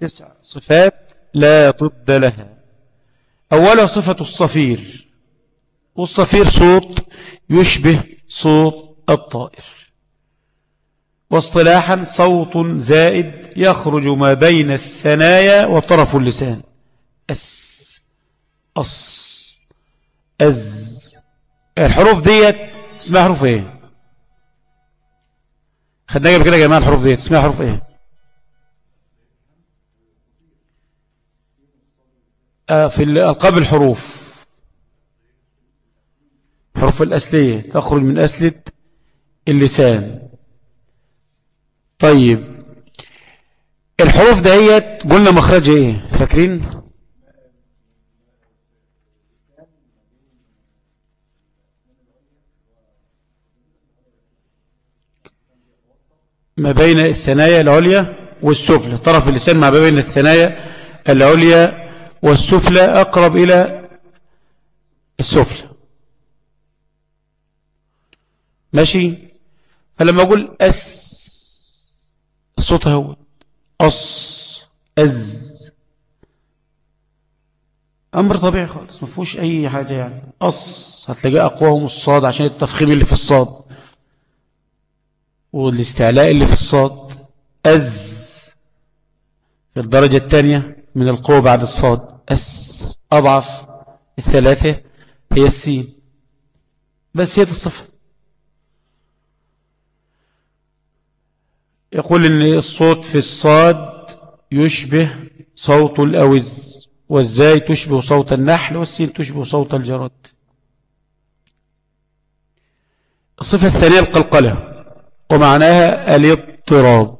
تسع صفات لا ضد لها. أولها صفة الصفير. والصفير صوت يشبه صوت الطائر. واصطلاحا صوت زائد يخرج ما بين الثنايا وطرف اللسان. أس. أص. أز. الحروف ديت اسمها حروف إيه؟ خدنا قبل كده يا جماعة الحروف ديت اسمها حروف إيه؟ في الألقاب الحروف. حروف الأسلية. تخرج من أسلة اللسان. طيب. الحروف دهيت قلنا مخرج إيه؟ فاكرين؟ ما بين الثنايا العليا والسفلى. طرف اللسان ما بين الثنايا العليا والسفلى أقرب إلى السفلى. ماشي؟ فلما أقول أس الصوت هو أص أز. أمر طبيعي خالص ما فيهوش أي حاجة يعني. أص هتلاقيه أقواهم الصاد عشان التفخيم اللي في الصاد. والاستعلاء اللي في الصاد. أز في الدرجة الثانية من القوة بعد الصاد. أس أضعف الثلاثة هي السين بس هي الصفة. يقول إن الصوت في الصاد يشبه صوت الأوز والزاي تشبه صوت النحل والسين تشبه صوت الجراد. الصفة الثانية القلقلة ومعناها الاضطراب.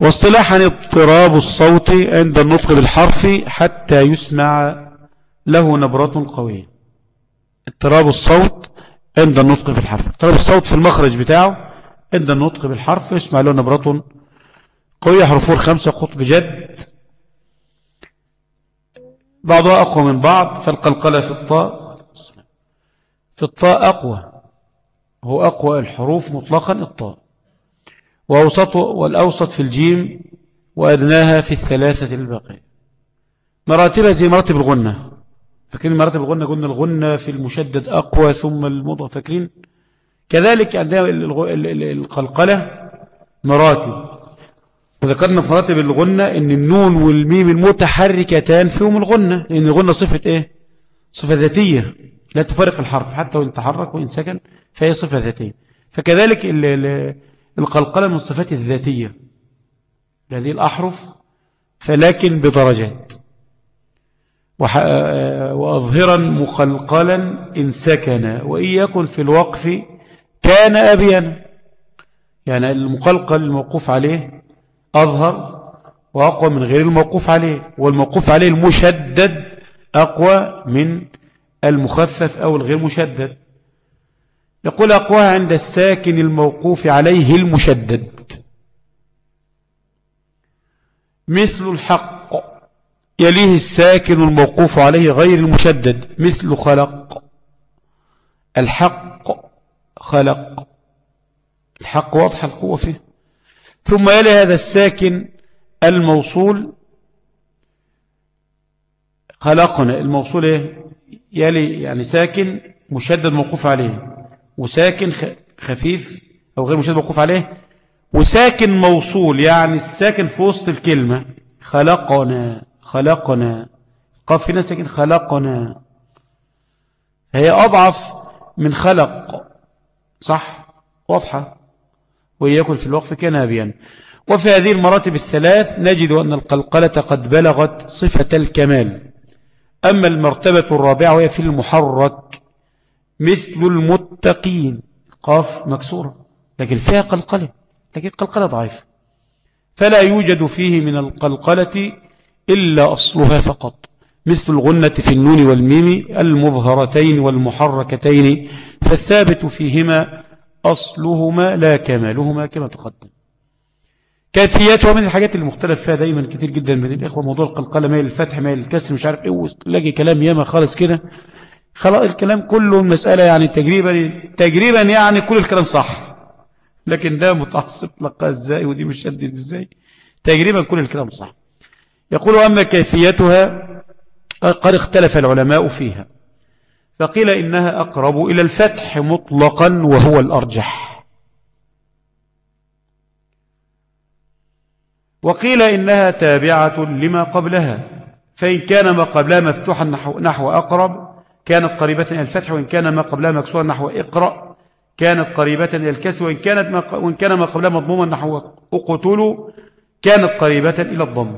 واصطلاحا اضطراب الصوت عند النطق بالحرف حتى يسمع له نبرة قوية. اضطراب الصوت عند النطق في الحرف اضطراب الصوت في المخرج بتاعه عند النطق بالحرف يسمع له نبرة قوية حرفور خمسة قطب جد. بعضها أقوى من بعض فالقلقلة في الطاء. في الطاء أقوى. هو أقوى الحروف مطلقا الطاء. وأوسط والأوسط في الجيم وأدناها في الثلاثة الباقية مراتبها زي مراتب الغنة. فاكرين مراتب الغنة؟ قلنا الغنة في المشدد أقوى ثم المضغ فاكرين كذلك عندنا القلقلة مراتب. وذكرنا في مراتب الغنة إن النون والميم المتحركتان فيهم الغنة. لأن الغنة صفة إيه؟ صفة ذاتية. لا تفرق الحرف. حتى وإن تحرك وإن سكن فهي صفة ذاتية. فكذلك القلقلة من الصفات الذاتية. هذه الأحرف فلكن بدرجات. وأظهرا مقلقلا إن سكن. وإن يكن في الوقف كان أبيا. يعني المقلقل الموقوف عليه أظهر وأقوى من غير الموقوف عليه. والموقوف عليه المشدد أقوى من المخفف أو الغير مشدد. يقول أقواها عند الساكن الموقوف عليه المشدد. مثل الحق يليه الساكن الموقوف عليه غير المشدد. مثل خلق. الحق خلق. الحق واضح القوة فيه. ثم يلي هذا الساكن الموصول. خلقنا الموصول إيه؟ يلي يعني ساكن مشدد موقوف عليه. وساكن خفيف أو غير مشدد موقوف عليه وساكن موصول يعني الساكن في وسط الكلمة خلقنا خلقنا. قف ناس ساكن خلقنا. هي أضعف من خلق صح؟ واضحة. ويكن في الوقف كنابيا. وفي هذه المراتب الثلاث نجد أن القلقلة قد بلغت صفة الكمال. أما المرتبة الرابعة وهي في المحرك مثل المتقين. قاف مكسورة. لكن فيها قلقلة. لكن قلقلة ضعيفة فلا يوجد فيه من القلقلة إلا أصلها فقط. مثل الغنة في النون والميم المظهرتين والمحركتين. فالثابت فيهما أصلهما لا كمالهما كما تقدم. كيفياتها من الحاجات اللي مختلف فيها دايما كتير جدا من الإخوة. موضوع القلقلة مايل الفتح مايل الكسر مش عارف إيه لاقي كلام ياما خالص كده. خلاص الكلام كله المسألة يعني تقريبا تقريبا يعني كل الكلام صح. لكن ده متعصب لقى إزاي ودي مشدد إزاي. تقريبا كل الكلام صح. يقول أما كيفيتها؟ قد اختلف العلماء فيها. فقيل إنها أقرب إلى الفتح مطلقا وهو الأرجح. وقيل إنها تابعة لما قبلها. فإن كان ما قبلها مفتوحا نحو, نحو أقرب كانت قريبة إلى الفتح وإن كان ما قبلها مكسورا نحو اقرأ. كانت قريبة إلى الكسر وإن, كانت ما وإن كان ما قبلها مضموما نحو أقتلوا. كانت قريبة إلى الضم.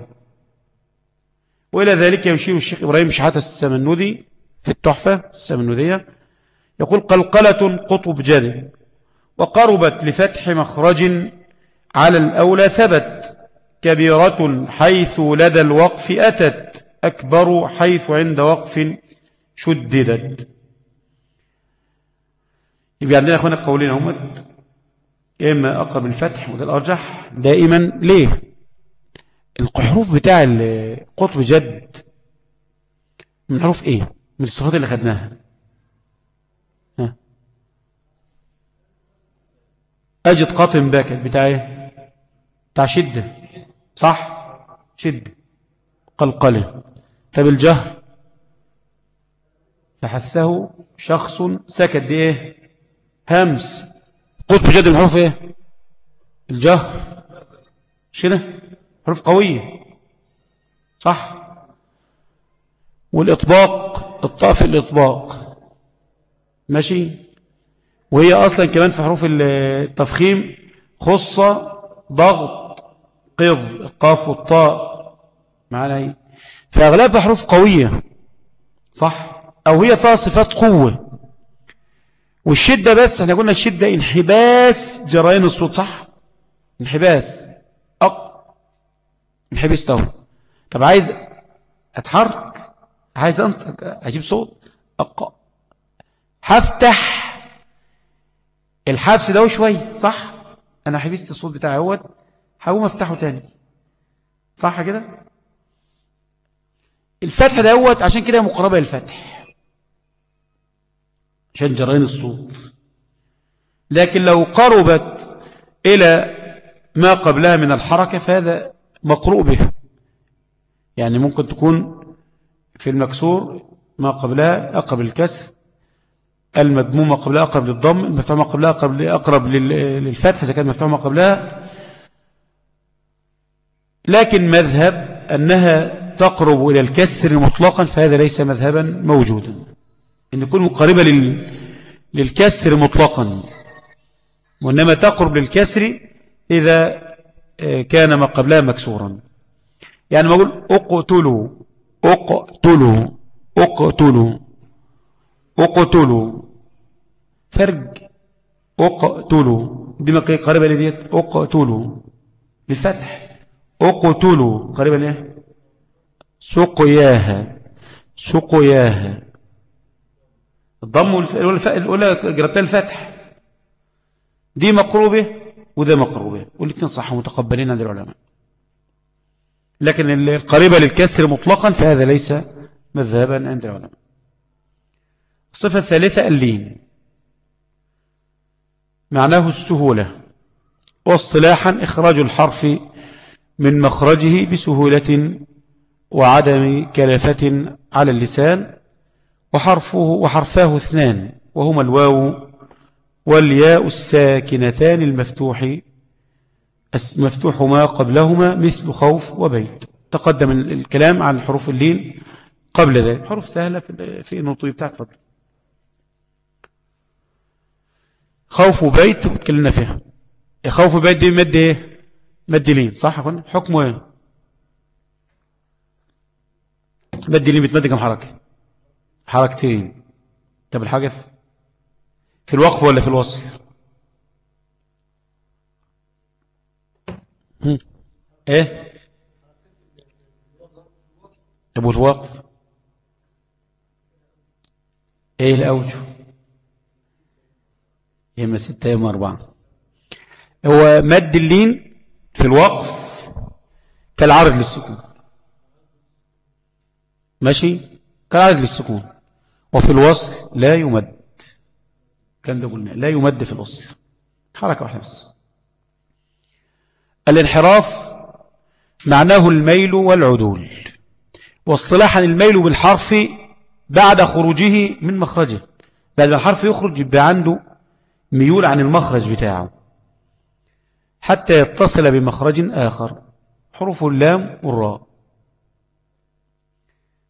وإلى ذلك يشير الشيخ إبراهيم شحات السمنودي في التحفة السمنودية. يقول قلقلة قطب جد وقربت لفتح مخرج على الأولى ثبت. كبيرة حيث لدى الوقف أتت. أكبر حيث عند وقف شددت. يبقى عندنا أخوانا قولين هم إما أقرب الفتح وده الأرجح دائما. ليه؟ الحروف بتاع القطب جد. من حروف إيه؟ من الصفات اللي خدناها. ها. أجد قاطم باكت بتاع إيه؟ بتاع شدة صح؟ شدة. قلقلة. طب الجهر؟ فحثه شخص سكت دي إيه؟ همس. قطب جد من حروف إيه؟ الجهر. شنو حروف قوية. صح؟ والإطباق الطاء في الإطباق. ماشي؟ وهي أصلا كمان في حروف التفخيم خصة ضغط قض القاف والطاء معنا هي فأغلبها حروف قوية. صح؟ أو هي فيها صفات قوة. والشدة بس إحنا قلنا الشدة انحباس جرائم الصوت صح؟ انحباس. انحبست اهو طب عايز أتحرك؟ عايز انطق أجيب صوت؟ أق... هفتح الحبس ده شوية صح؟ أنا حبست الصوت بتاعي أهوت. هقوم أفتحه تاني. صح كده؟ الفتح دوت عشان كده مقربة للفتح. عشان جرين الصوت. لكن لو قربت إلى ما قبلها من الحركة فهذا مقروء به. يعني ممكن تكون في المكسور ما قبلها أقرب للكسر المدموم ما قبلها أقرب للضم المفتوح ما قبلها أقرب, أقرب للفتح إذا كان مفتوح ما قبلها. لكن مذهب أنها تقرب إلى الكسر مطلقا فهذا ليس مذهبا موجودا. أن يكون مقاربة لل... للكسر مطلقا وإنما تقرب للكسر إذا كان ما قبلها مكسورا. يعني ما أقول اقتلوا اقتلوا اقتلوا اقتلوا. فرج اقتلوا. دي مقية قريبة لديت اقتلوا. بالفتح. اقتلوا. قريبة ليه؟ سقياها. سقياها. الضم الأولى جربتها الفتح. دي مقروبة وده مقروبة والاثنين صح متقبلين عند العلماء. لكن القريبة للكسر مطلقا فهذا ليس مذهبا عند العلماء. الصفة الثالثة اللين. معناه السهولة. واصطلاحا إخراج الحرف من مخرجه بسهولة وعدم كلفة على اللسان وحرفه وحرفاه اثنان وهما الواو والياء الساكنتان المفتوح مفتوح ما قبلهما مثل خوف وبيت. تقدم الكلام عن حروف اللين قبل ذلك. حروف سهلة في النطوي بتاعت فضل. خوف وبيت تكلمنا فيها. خوف وبيت دي مد إيه؟ مد لين صح حكمه إيه؟ مد لين بتمد كم حركة؟ حركتين. طب الحاجة في الوقف ولا في الوصل إيه؟ طب والوقف إيه الاوجه إما ستة إما أربعة. هو مد اللين في الوقف كالعرض للسكون. ماشي؟ كالعرض للسكون. وفي الوصل لا يمد. كان ده قلنا لا يمد في الأصل حركة واحدة بس. الانحراف معناه الميل والعدول. واصطلاحا الميل بالحرف بعد خروجه من مخرجه. بعد ما الحرف يخرج يبقى عنده ميول عن المخرج بتاعه. حتى يتصل بمخرج آخر. حروف اللام والراء.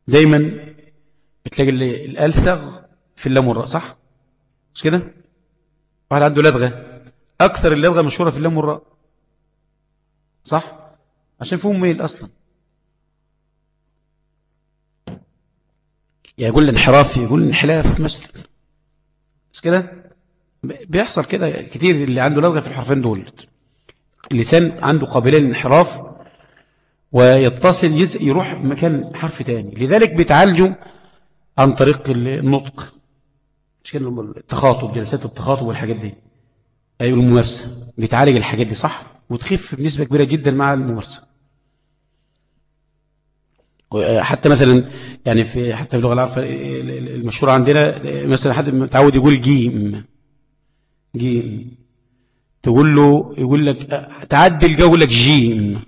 دايما بتلاقي الألثغ في اللام والراء صح؟ مش كده؟ واحد عنده لدغة. أكثر اللدغة مشهورة في اللام والراء. صح؟ عشان فيهم ميل أصلا. يقول الانحراف يقول الانحلاف مثلا. مش كده؟ بيحصل كده كتير اللي عنده لدغة في الحرفين دول. اللسان عنده قابلية للانحراف ويتصل يروح مكان حرف تاني. لذلك بيتعالجوا عن طريق النطق. مش كده التخاطب جلسات التخاطب والحاجات دي. أيوة الممارسة. بيتعالج الحاجات دي صح؟ وتخف بنسبة كبيرة جدا مع الممارسة. حتى مثلا يعني في حتى في اللغة العربية المشهورة عندنا مثلا حد متعود يقول جيم. جيم. تقول له يقول لك تعدل جو لك جيم.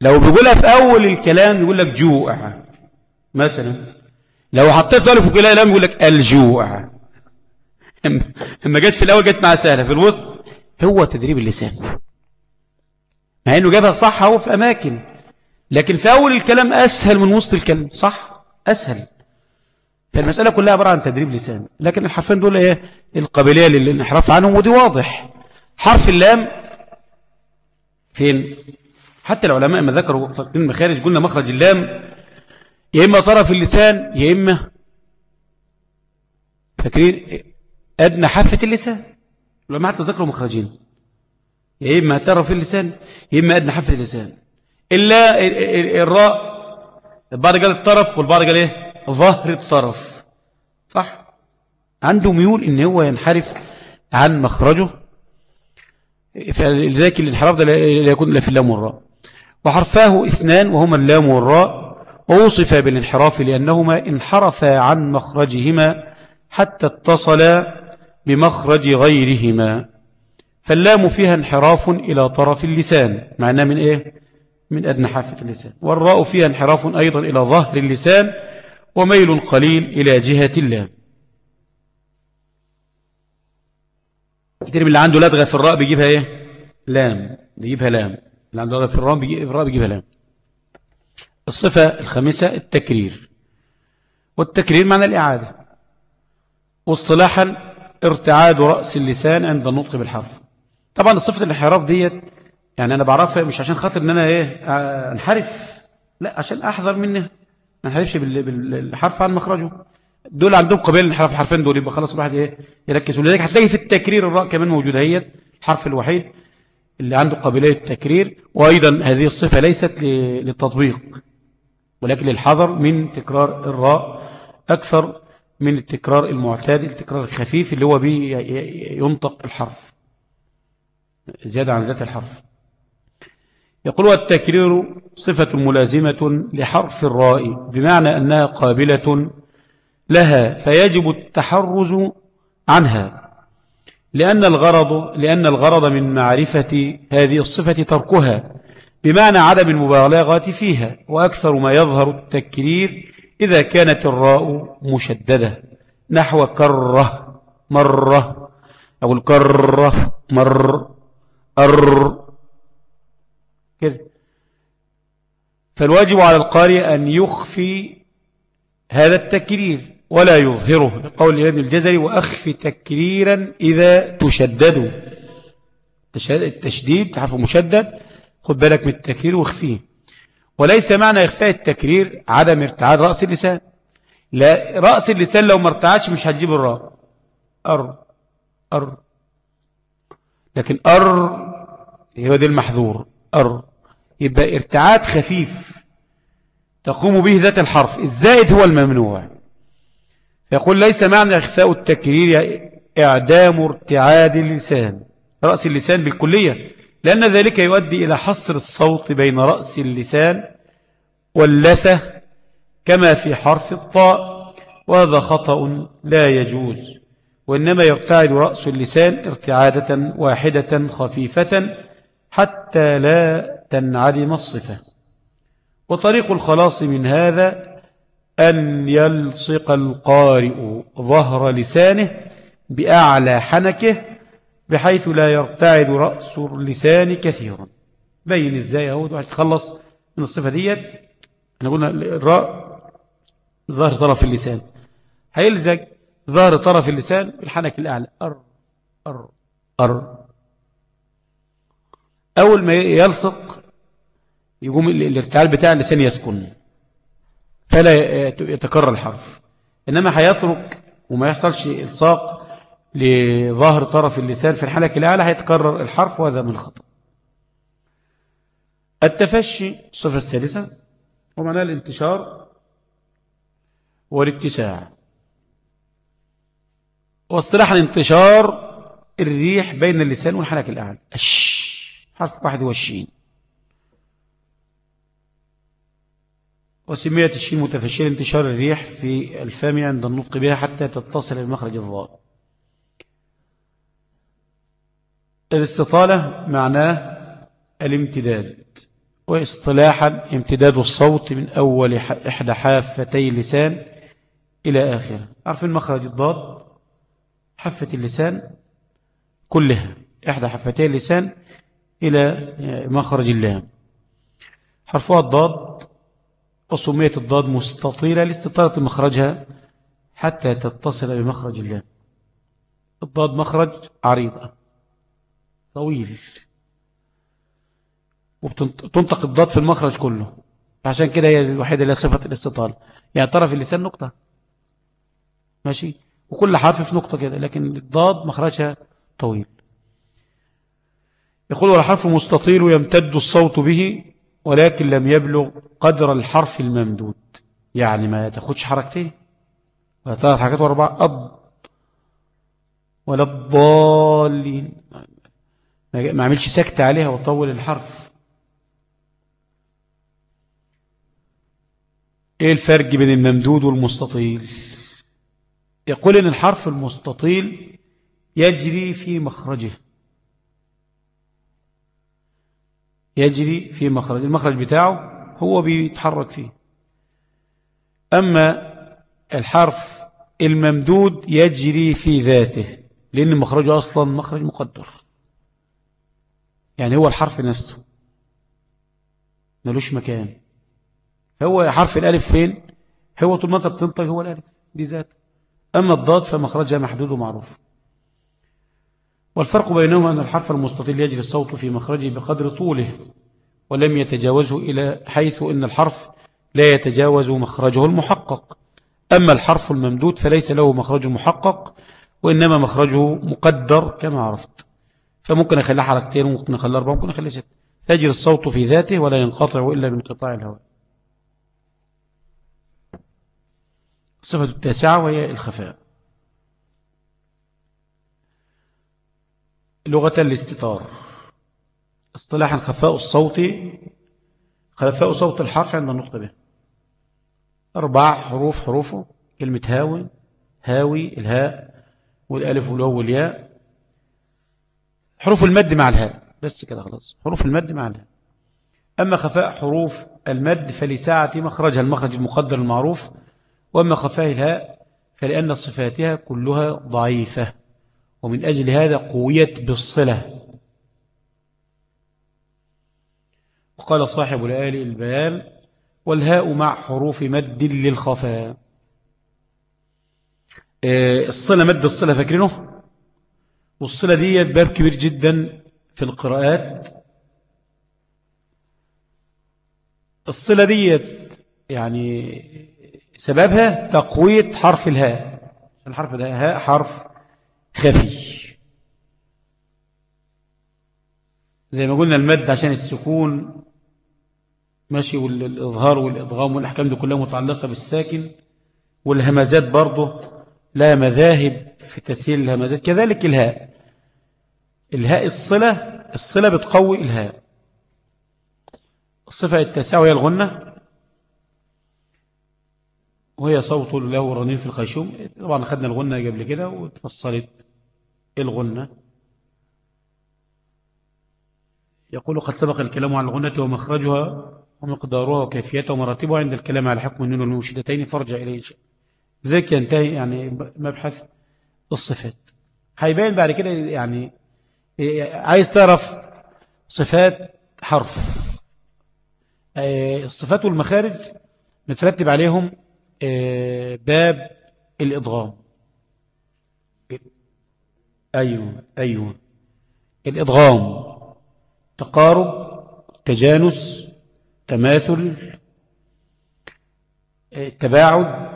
لو بيقولها في أول الكلام يقول لك جوع. مثلا. لو حطيت باله في الكلام يقول لك الجوع. أما جت في الأول جت مع سهلة في الوسط هو تدريب اللسان. مع إنه جابها صح هو في أماكن. لكن في أول الكلام أسهل من وسط الكلام. صح أسهل. فالمسألة كلها عبارة عن تدريب لسان. لكن الحرفين دول إيه؟ القابلية للانحراف عنهم ودي واضح. حرف اللام فين؟ حتى العلماء ما ذكروا في المخارج قلنا مخرج اللام. يا إما طرف اللسان يا إما فاكرين أدنى حافة اللسان؟ العلماء حتى ذكروا مخرجين. يا إما طرف اللسان يا إما أدنى حافة اللسان. إلا الراء البعض قال الطرف والبعض قال إيه؟ ظهر الطرف. صح؟ عنده ميول إن هو ينحرف عن مخرجه. فلذلك الانحراف ده لا يكون إلا في اللام والراء. وحرفاه اثنان وهما اللام والراء. ووصف بالانحراف لأنهما انحرفا عن مخرجهما حتى اتصلا بمخرج غيرهما. فاللام فيها انحراف إلى طرف اللسان. معناه من إيه؟ من أدنى حافة اللسان. والراء فيها انحراف أيضا إلى ظهر اللسان وميل قليل إلى جهة اللام. كتير من اللي عنده لدغة في الراء بيجيبها إيه؟ لام. بيجيبها لام. اللي عنده في الراء بيجيبها لام. الصفة الخامسة التكرير. والتكرير معنى الإعادة. واصطلاحا ارتعاد رأس اللسان عند النطق بالحرف. طبعا الصفة الانحراف ديت يعني أنا بعرفها مش عشان خاطر أن أنا إيه انحرف لا عشان أحذر منها. ما انحرفش بالحرف عن مخرجه. دول عندهم قبيل الانحراف الحرفين دول. يبقى خلاص الواحد إيه يركز. ولذلك هتلاقي في التكرير الراء كمان موجودة. هي الحرف الوحيد اللي عنده قابلية التكرير وأيضا هذه الصفة ليست للتطبيق. ولكن للحذر من تكرار الراء أكثر من التكرار المعتاد التكرار الخفيف اللي هو بيه ينطق الحرف زيادة عن ذات الحرف. يقول التكرير صفة ملازمة لحرف الراء بمعنى أنها قابلة لها فيجب التحرز عنها لأن الغرض لأن الغرض من معرفة هذه الصفة تركها بمعنى عدم المبالغة فيها وأكثر ما يظهر التكرير إذا كانت الراء مشددة نحو كرة مرة أو الكرة مر أر. كده فالواجب على القارئ أن يخفي هذا التكرير ولا يظهره لقول الإمام الجزري وأخف تكريرا إذا تشددوا التشديد حرف مشدد. خد بالك من التكرير واخفيه. وليس معنى إخفاء التكرير عدم ارتعاد رأس اللسان. لا رأس اللسان لو ما ارتعدش مش هتجيب الراء. أر أر. لكن أر هو دي المحذور. أر. يبقى ارتعاد خفيف تقوم به ذات الحرف. الزائد هو الممنوع. يقول ليس معنى إخفاء التكرير إعدام ارتعاد اللسان. رأس اللسان بالكلية. لأن ذلك يؤدي إلى حصر الصوت بين رأس اللسان واللثة كما في حرف الطاء وهذا خطأ لا يجوز وإنما يرتعد رأس اللسان ارتعادة واحدة خفيفة حتى لا تنعدم الصفة. وطريق الخلاص من هذا أن يلصق القارئ ظهر لسانه بأعلى حنكه بحيث لا يرتعد رأس اللسان كثيرا. بين إزاي أهو؟ تخلص من الصفة ديت. إحنا قلنا الراء ظهر طرف اللسان. هيلزق ظهر طرف اللسان بالحنك الأعلى. أر أر أر. أول ما يلصق يقوم الارتعال بتاع اللسان يسكن. فلا يتكرر الحرف. إنما هيترك وما يحصلش إلصاق لظهر طرف اللسان في الحلك الأعلى هيتكرر الحرف وهذا من الخطأ. التفشي الصفة السادسة ومعناه الانتشار والاتساع. واصطلاح الانتشار الريح بين اللسان والحلك الأعلى. الش. حرف واحد والشين وسميت الشين متفشية انتشار الريح في الفم عند النطق بها حتى تتصل بمخرج الضاء الاستطالة معناه الامتداد واصطلاحا امتداد الصوت من أول إحدى حافتي اللسان إلى آخره. عارفين مخرج الضاد؟ حافة اللسان كلها إحدى حفتي اللسان إلى مخرج اللام. حرفها الضاد وسميت الضاد مستطيلة لاستطالة مخرجها حتى تتصل بمخرج اللام. الضاد مخرج عريضة. طويل. وتنطق الضاد في المخرج كله. عشان كده هي الوحيدة اللي صفة الاستطالة يعني طرف اللسان نقطة. ماشي؟ وكل حرف في نقطة كده لكن الضاد مخرجها طويل. يقول والحرف مستطيل يمتد الصوت به ولكن لم يبلغ قدر الحرف الممدود. يعني ما تاخدش حركتين. ولا ثلاث حركات واربع أض ولا الضالين. ما عملش سكت عليها وطول الحرف. إيه الفرق بين الممدود والمستطيل؟ يقول إن الحرف المستطيل يجري في مخرجه. يجري في مخرج. المخرج بتاعه هو بيتحرك فيه. أما الحرف الممدود يجري في ذاته لأن مخرجه أصلا مخرج مقدر. يعني هو الحرف نفسه. ملوش مكان. هو حرف الألف فين؟ هو طول ما انت بتنطق هو الألف دي أما الضاد فمخرجها محدود ومعروف. والفرق بينهما أن الحرف المستطيل يجري الصوت في مخرجه بقدر طوله ولم يتجاوزه إلى حيث أن الحرف لا يتجاوز مخرجه المحقق. أما الحرف الممدود فليس له مخرج محقق وإنما مخرجه مقدر كما عرفت. فممكن أخليه حركتين وممكن أخليه أربعة ممكن أخليه ست يجري الصوت في ذاته ولا ينقطع إلا بانقطاع الهواء. الصفة التاسعة وهي الخفاء. لغة الاستطار. اصطلاحا خفاء الصوت خفاء صوت الحرف عند النطق به أربع حروف حروفه كلمة هاوي هاوي الهاء والألف والواو والياء. حروف المد مع الهاء. بس كده خلاص. حروف المد مع الهاء. أما خفاء حروف المد فلساعة مخرجها المخرج المقدر المعروف وأما خفاء الهاء فلأن صفاتها كلها ضعيفة ومن أجل هذا قويت بالصلة. وقال صاحب الآل البيان والهاء مع حروف مد للخفاء. آه، الصلة مد الصلة فاكرينه؟ والصلة دي باب كبير جدا في القراءات. الصلة دي يعني سببها تقوية حرف الهاء. الحرف ده هاء حرف خفي. زي ما قلنا المد عشان السكون ماشي والإظهار والإضغام والأحكام دي كلها متعلقة بالساكن. والهمزات برضه لا مذاهب في تسهيل الهمزات. كذلك الهاء. إلهاء الصلة الصلة بتقوي إلهاء. الصفة التاسعة هي الغنة. وهي صوت له رنين في الخيشوم طبعا أخذنا الغنة قبل كده وتفصلت الغنة. يقول قد سبق الكلام عن الغنة ومخرجها ومقدارها وكيفيتها ومراتبها عند الكلام على حكم النون والمشدتين فرجع إليه ذلك ينتهي يعني مبحث الصفات. هيبين بعد كده يعني عايز تعرف صفات حرف. آه، الصفات والمخارج نترتب عليهم باب الإضغام. أيوه أيوه. الإضغام تقارب تجانس تماثل تباعد.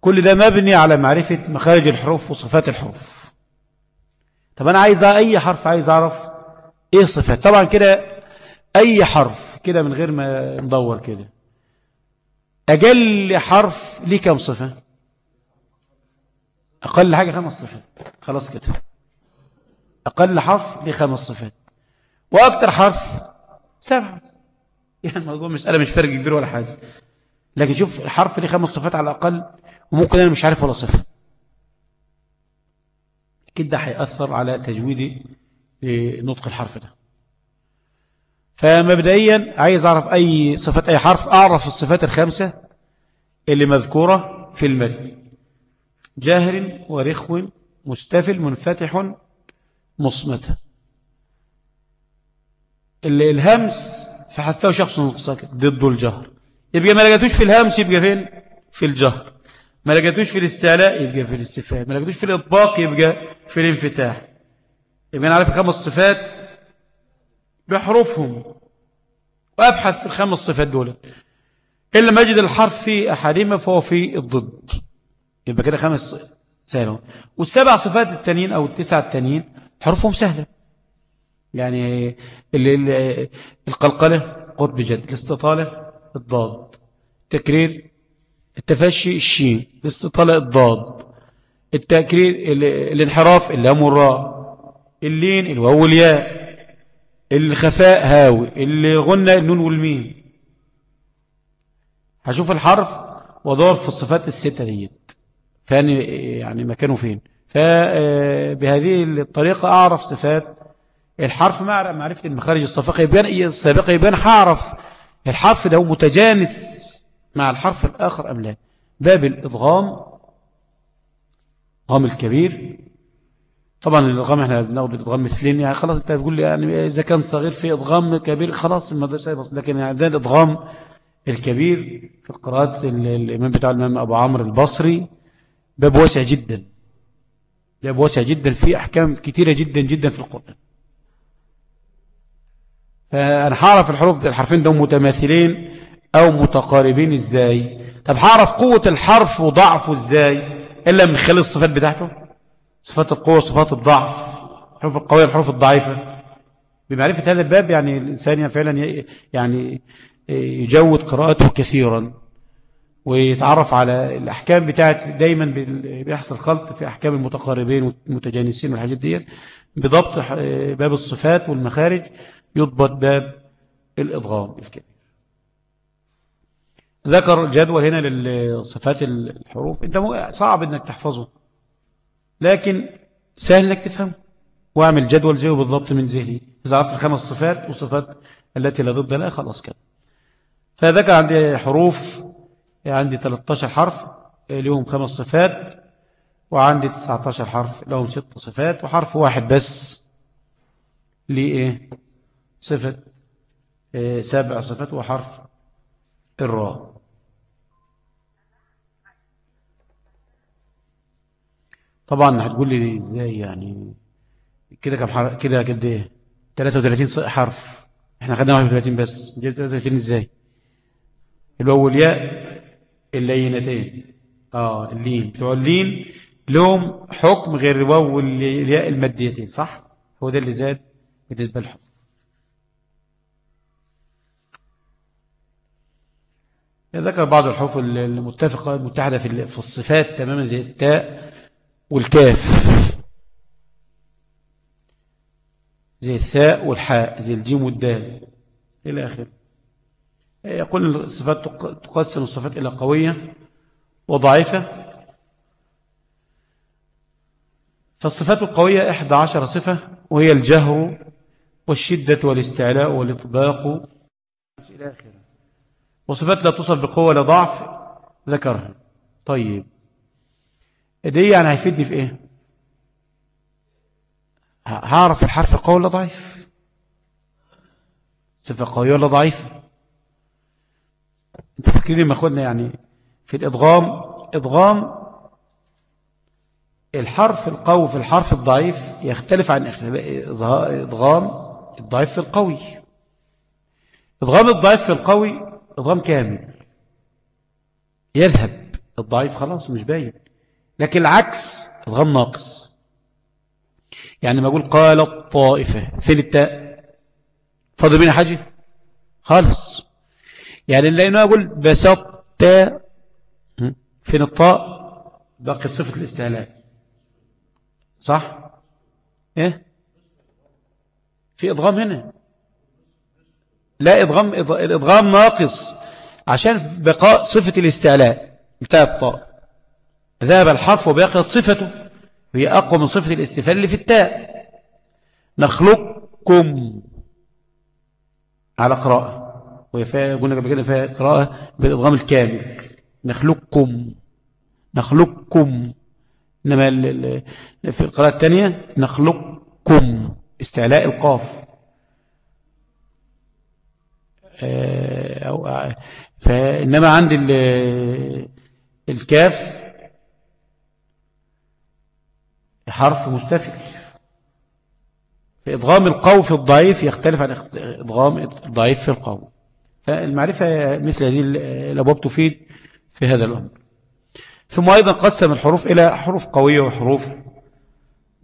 كل ده مبني على معرفة مخارج الحروف وصفات الحروف. طب أنا عايز أي حرف عايز أعرف إيه صفات طبعا كده أي حرف كده من غير ما ندور كده. أجل حرف ليه كم صفة؟ أقل حاجة خمس صفات. خلاص كده. أقل حرف ليه خمس صفات. وأكتر حرف سبعة. يعني الموضوع مسألة مش فرق كبير ولا حاجة. لكن شوف الحرف ليه خمس صفات على الأقل وممكن أنا مش عارف ولا صفة. كده هيأثر على تجويدي لنطق الحرف ده. فمبدئيا عايز أعرف أي صفات أي حرف أعرف الصفات الخمسة اللي مذكورة في المتن جاهر ورخو مستفل منفتح مصمت. اللي الهمس فحثه شخص ضد الجهر. يبقى ما لقيتوش في الهمس يبقى فين؟ في الجهر. ما لقيتوش في الاستعلاء يبقى في الاستفهام ما لقيتوش في الإطباق يبقى في الانفتاح. يبقى أنا عارف الخمس صفات بحروفهم وأبحث في الخمس صفات دول. إلا ما أجد الحرف في أحدهما فهو في الضد. يبقى كده خمس سهلة والسبع صفات التانيين أو التسعة التانيين حروفهم سهلة. يعني القلقلة قرب جد. الاستطالة الضاد. التكرير التفشي الشين الاستطالة الضاد التكرير الانحراف اللام والراء اللين الواو والياء الخفاء هاوي الغنة النون والمين هشوف الحرف ودور في الصفات الستة ديت. فان يعني مكانه فين؟ فبهذه الطريقة أعرف صفات الحرف. مع معرفة المخارج الصفاقة يبان السابقة يبان هعرف الحرف ده متجانس مع الحرف الآخر أم لا؟ باب الإضغام إضغام الكبير. طبعا الإضغام إحنا بناخد الإضغام مثلين يعني خلاص أنت بتقول لي يعني إذا كان صغير في إضغام كبير خلاص المدرسة لكن يعني ده الإضغام الكبير في القراءات الإمام بتاع الإمام أبو عمرو البصري. باب واسع جدا. باب واسع جدا فيه أحكام كتيرة جدا جدا في القرآن. فأنا هعرف الحروف الحرفين دول متماثلين. أو متقاربين إزاي؟ طب هعرف قوة الحرف وضعفه إزاي؟ إلا من خلال الصفات بتاعته. صفات القوة صفات الضعف. الحروف القوية الحروف الضعيفة. بمعرفة هذا الباب يعني الإنسان فعلا يعني يجود قراءته كثيرا. ويتعرف على الأحكام بتاعت دايما بيحصل خلط في أحكام المتقاربين والمتجانسين والحاجات دي بضبط باب الصفات والمخارج. يضبط باب الإضغام الكبير. ذكر جدول هنا لصفات الحروف. انت صعب انك تحفظه. لكن سهل انك تفهمه. واعمل جدول زيه بالضبط من ذهني. إذا عرفت الخمس صفات والصفات التي لا ضد لها خلاص كده. فذكر عندي حروف. عندي 13 حرف. لهم خمس صفات. وعندي 19 حرف. لهم ست صفات. وحرف واحد بس. لإيه صفة إيه سبع صفات. وحرف الراء. طبعا هتقول لي إزاي يعني؟ كده كم حرف؟ كده قد إيه؟ 33 حرف. إحنا خدنا 31 بس. 33 إزاي؟ الواو والياء اللينتين. آه اللين. بتوع اللين لهم حكم غير الواو والياء الماديتين صح؟ هو ده اللي زاد بالنسبة للحكم ذكر بعض الحروف المتفقة المتحدة في الصفات تماما زي التاء والكاف. زي الثاء والحاء زي الجيم والدال. إلى آخر يقول الصفات تقسم الصفات إلى قوية وضعيفة. فالصفات القوية إحدى عشر صفة وهي الجهر والشدة والاستعلاء والإطباق. إلى آخره. وصفات لا توصف بقوة ولا ضعف ذكرها. طيب. دي يعني هيفيدني في إيه؟ هعرف الحرف قوي ولا ضعيف؟ صفة قوية ولا ضعيفة؟ أنت فاكرين ما خدنا يعني في الادغام ادغام الحرف القوي في الحرف الضعيف يختلف عن ادغام الضعيف في القوي. ادغام الضعيف في القوي ادغام كامل. يذهب. الضعيف خلاص مش باين. لكن العكس ادغام ناقص. يعني ما أقول قال الطائفة فين التاء فاضل بينا حاجة؟ خالص. يعني لأنه أقول بسط تاء فين الطاء؟ باقي صفة الاستهلاك صح؟ إيه؟ في ادغام هنا. لا ادغام الادغام ناقص. عشان بقاء صفة الاستعلاء بتاع الطاء. ذهب الحرف وبقيت صفته. هي أقوى من صفة الاستفال اللي في التاء. نخلقكم. على قراءة. وهي قلنا قبل كده فيها قراءة بالإضغام الكامل. نخلقكم. نخلقكم. إنما في القراءة الثانية نخلقكم. استعلاء القاف. آه، فإنما عند الكاف حرف مستفل فإضغام القوي في الضعيف يختلف عن إضغام الضعيف في القوي فالمعرفة مثل هذه الأبواب تفيد في هذا الأمر. ثم أيضا قسم الحروف إلى حروف قوية وحروف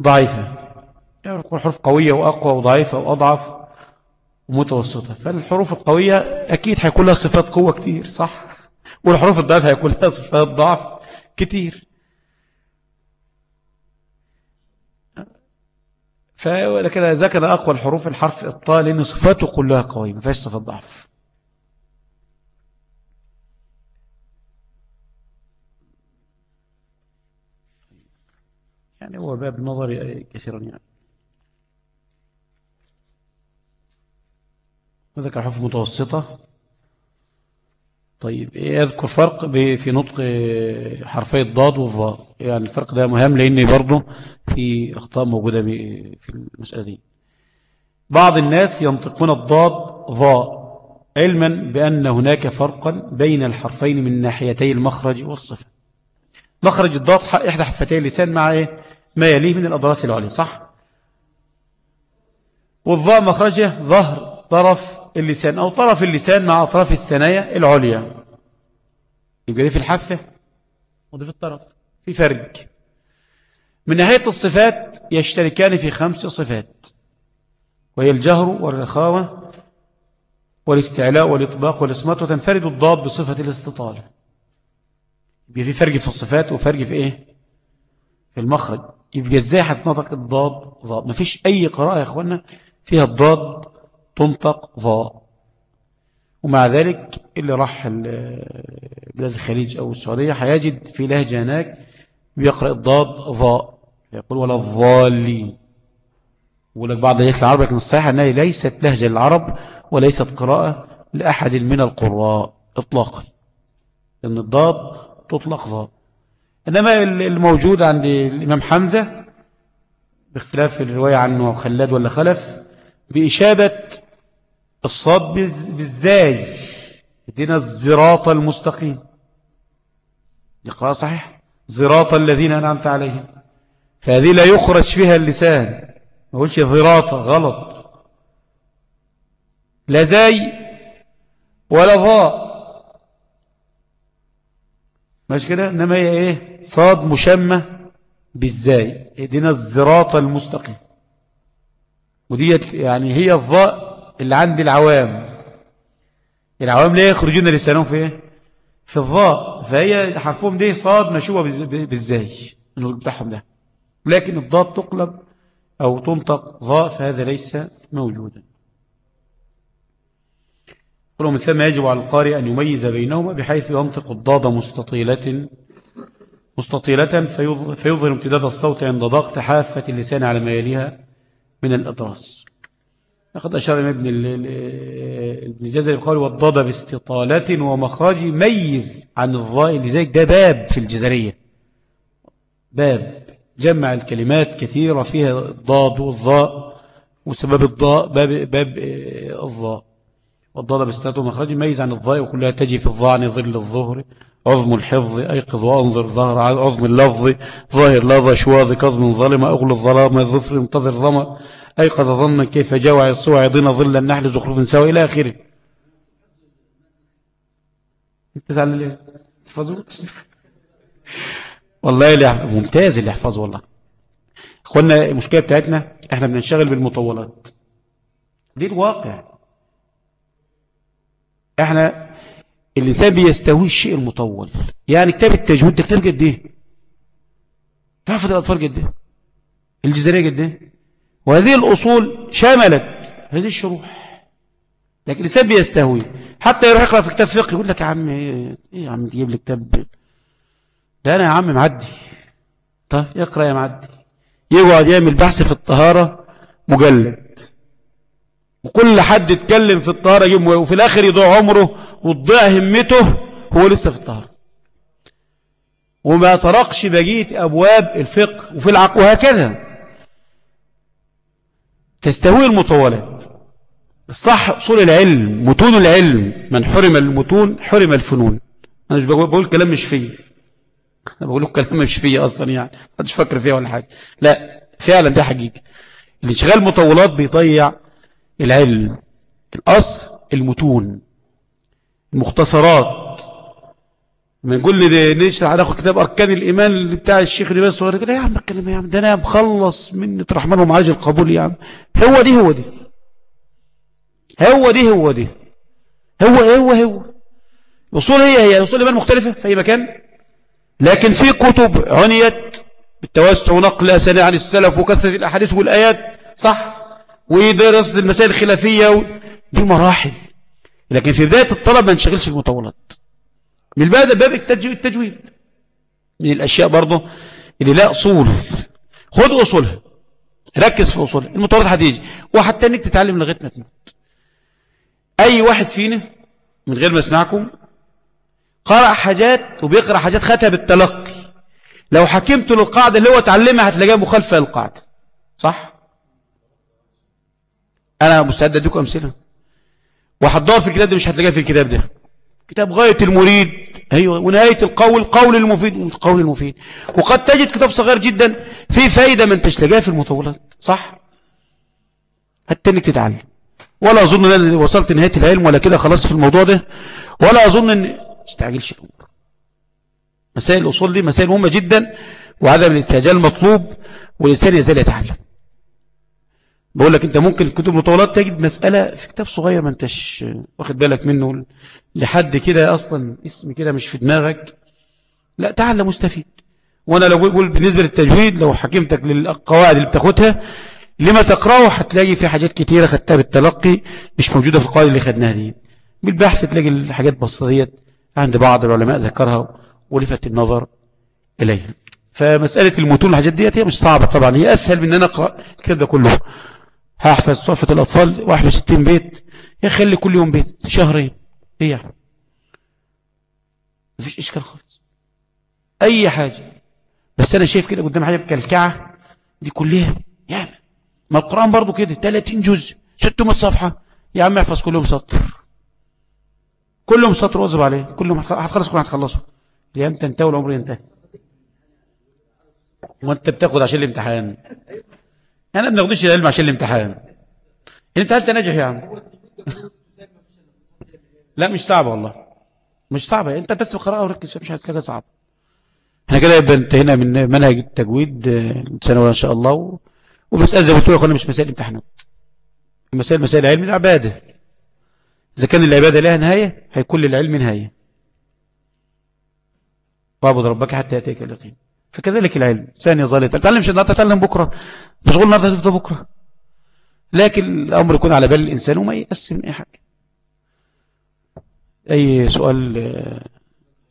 ضعيفة. يعني حروف قوية وأقوى وضعيفة وأضعف ومتوسطة. فالحروف القوية أكيد هيكون لها صفات قوة كتير صح؟ والحروف الضعيفة هيكون لها صفات ضعف كتير. فلكن ذكر أقوى الحروف الحرف الطاء لأن صفاته كلها قوية ما فيهاش صفات ضعف. يعني هو باب نظري كثيرا يعني. وذكر حروف متوسطة. طيب يذكر فرق في نطق حرفي الضاد والظاء يعني الفرق ده مهم لأن برضه في أخطاء موجودة في المسألة دي. بعض الناس ينطقون الضاد ضاء علما بأن هناك فرقا بين الحرفين من ناحيتي المخرج والصفة. مخرج الضاد إحدى حفتي اللسان مع إيه؟ ما يليه من الأضراس العليا صح؟ والضاء مخرجه ظهر طرف اللسان أو طرف اللسان مع أطراف الثنايا العليا. يبقى دي في الحافة ودي في الطرف في فرق. من ناحية الصفات يشتركان في خمس صفات. وهي الجهر والرخاوة والاستعلاء والإطباق والإصمات وتنفرد الضاد بصفة الاستطالة. يبقى في فرق في الصفات وفرق في إيه؟ في المخرج. يبقى إزاي هتنطق الضاد؟ ضاد. مفيش أي قراءة يا أخوانا فيها الضاد تنطق ضاء ومع ذلك اللي راح بلاد الخليج أو السعودية هيجد في لهجة هناك بيقرأ الضاد ضاء يقول ولا الضالين. يقول لك بعض ليس العرب لكن الصحيح أنها ليست لهجة للعرب وليست قراءة لأحد من القراء إطلاقا. لأن الضاد تطلق ضاء إنما الموجود عند الإمام حمزة باختلاف الرواية عنه خلاد ولا خلف بإشابة الصاد بالزاي. ادينا الزراط المستقيم. يقرأ صحيح. زراط الذين أنعمت عليهم. فهذه لا يخرج فيها اللسان. ما قولش ضراطة غلط. لا زي ولا ضاء ماشي كده؟ إنما هي إيه؟ صاد مشمة بالزاي. ادينا الزراط المستقيم. وديت يعني هي الضاء اللي عند العوام. العوام ليه يخرجون لسانهم في إيه؟ في الضاء. فهي حرفهم دي صاد مشوبة بالزاي النطق بتاعهم ده. لكن الضاد تقلب أو تنطق ضاء فهذا ليس موجودا. ومن ثم يجب على القارئ أن يميز بينهما بحيث ينطق الضاد مستطيلة مستطيلة فيظهر امتداد الصوت عند ضغط حافة اللسان على ما يليها من الأضراس لقد أشار ابن الجزري بقول والضاد باستطالة ومخرج ميز عن الضاء لذلك ده باب في الجزرية. باب جمع الكلمات كثيرة فيها الضاد والضاء وسبب الضاء باب, باب الضاء. والضاد باستطالة ومخرج ميز عن الضاء وكلها تجي في الضاء عن ظل الظهر عظم الحفظ أيقظ وأنظر ظهر عظم اللفظ ظاهر لظى شواذ كظم ظلم أغل الظلام الظفر انتظر ظمأ. أيقظ ظنا كيف جوع الصوع ضنا ظل النحل زخرف سوى إلى آخره. والله اللي ممتاز اللي يحفظه والله. اخوانا المشكلة بتاعتنا إحنا بننشغل بالمطولات. دي الواقع. إحنا الإنسان بيستوي الشيء المطول. يعني كتاب التجويد ده كتاب قد إيه؟ كافة الأطفال قد إيه؟ الجزرية قد إيه؟ وهذه الأصول شملت هذه الشروح. لكن الإنسان بيستهوي. حتى يروح يقرأ في كتاب فقه يقول لك يا عم إيه يا عم تجيب لي كتاب؟ ده أنا يا عم معدي. طيب يقرأ يا معدي. يقعد يعمل بحث في الطهارة مجلد. وكل حد يتكلم في الطهارة يوم وفي الآخر يضيع عمره وتضيع همته هو لسه في الطهارة. وما طرقش بقية أبواب الفقه وفي العق وهكذا. تستوي المطولات. الصح أصول العلم متون العلم. من حرم المتون حرم الفنون. أنا مش بقول كلام مش فيه أنا بقول كلام مش فيه أصلا يعني. مش فكر فيها ولا حاجة. لا فعلا ده حقيقة. الانشغال مطولات بيضيع العلم. الأصل المتون. المختصرات. ما يقول لي نشرح ناخد كتاب أركان الإيمان بتاع الشيخ لباس الصغير كده يا عم اتكلم يا عم ده أنا مخلص من الرحمن ومعاج القبول يا عم. هو دي هو دي. هو دي هو دي. هو هو هو. الأصول هي هي أصول الإيمان مختلفة في أي مكان. لكن في كتب عنيت بالتوسع ونقل أساني عن السلف وكثرة الأحاديث والآيات صح؟ ودراسة المسائل الخلافية. دي مراحل. لكن في بداية الطلب ما نشغلش المطولات. من الباب باب التجويد من الأشياء برضه اللي لا أصول خد أصولها. ركز في أصولها. المطولات هتيجي وحتى إنك تتعلم لغاية ما تموت. أي واحد فينا من غير ما اسمعكم قرأ حاجات وبيقرأ حاجات خدها بالتلقي. لو حكمت للقاعدة اللي هو اتعلمها هتلاقيها مخالفة للقاعدة. صح؟ أنا مستعد أديكم أمثلة. وهتدور في الكتاب ده مش هتلاقيها في الكتاب ده. كتاب غاية المريد. أيوة ونهاية القول قول المفيد القول المفيد. وقد تجد كتاب صغير جدا فيه فايدة من تشتغاه في المطولات. صح؟ حتى إنك تتعلم. ولا أظن أن أنا وصلت نهاية العلم ولا كده خلاص في الموضوع ده. ولا أظن أن أستعجلش الأمور. مسائل الأصول دي مسائل مهمة جدا من الاستعجال المطلوب والإنسان يزال يتعلم. بقول لك انت ممكن الكتب المطولات تجد مسألة في كتاب صغير ما انتش واخد بالك منه لحد كده أصلا اسم كده مش في دماغك. لا تعال مستفيد. وأنا لو بقول بالنسبة للتجويد لو حكمتك للقواعد اللي بتاخدها لما تقرأه هتلاقي في حاجات كتيرة خدتها بالتلقي مش موجودة في القواعد اللي خدناها دي. بالبحث تلاقي الحاجات بسيطة عند بعض العلماء ذكرها ولفت النظر إليها. فمسألة المتون الحاجات ديت هي مش صعبة طبعا هي أسهل من أن أنا أقرأ الكتاب ده كله. هحفظ صفة الأطفال 61 بيت. يخلي كل يوم بيت شهرين. إيه يعني مفيش إشكال خالص. أي حاجة. بس أنا شايف كده قدام حاجة بكلكعة دي كلها يعني ما القرآن برضو كده. 30 جزء. 600 صفحة. يا عم احفظ كل يوم سطر. كل يوم سطر وظب عليه. كل يوم هتخلص كل هتخلصه. الأيام تنتهي والعمر ينتهي. وانت بتاخد عشان الامتحان. أنا ما بناخدش العلم عشان الامتحان. هل تنجح يا عم. لا مش صعبة والله. مش صعبة انت بس بقراءة وركز مش هتلاقيها صعبة. إحنا كده يبقى انتهينا من منهج التجويد السنة إن شاء الله. ومسألة زي ما قلت اخوانا مش مسائل امتحانات المسائل مسائل علم العبادة. إذا كان العبادة لها نهاية هيكون للعلم نهاية. واعبد ربك حتى يأتيك اليقين. فكذلك العلم. ثاني ظالة تعلمش النهارده تتعلم بكرة. مشغول النهارده تفضل بكرة. لكن الأمر يكون على بال الإنسان وما يقسم أي حاجة. أي سؤال آه،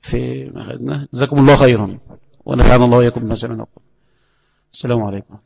في ما خذنا جزاكم الله خيرا. ونفعنا الله وإياكم بما سمعنا. السلام عليكم.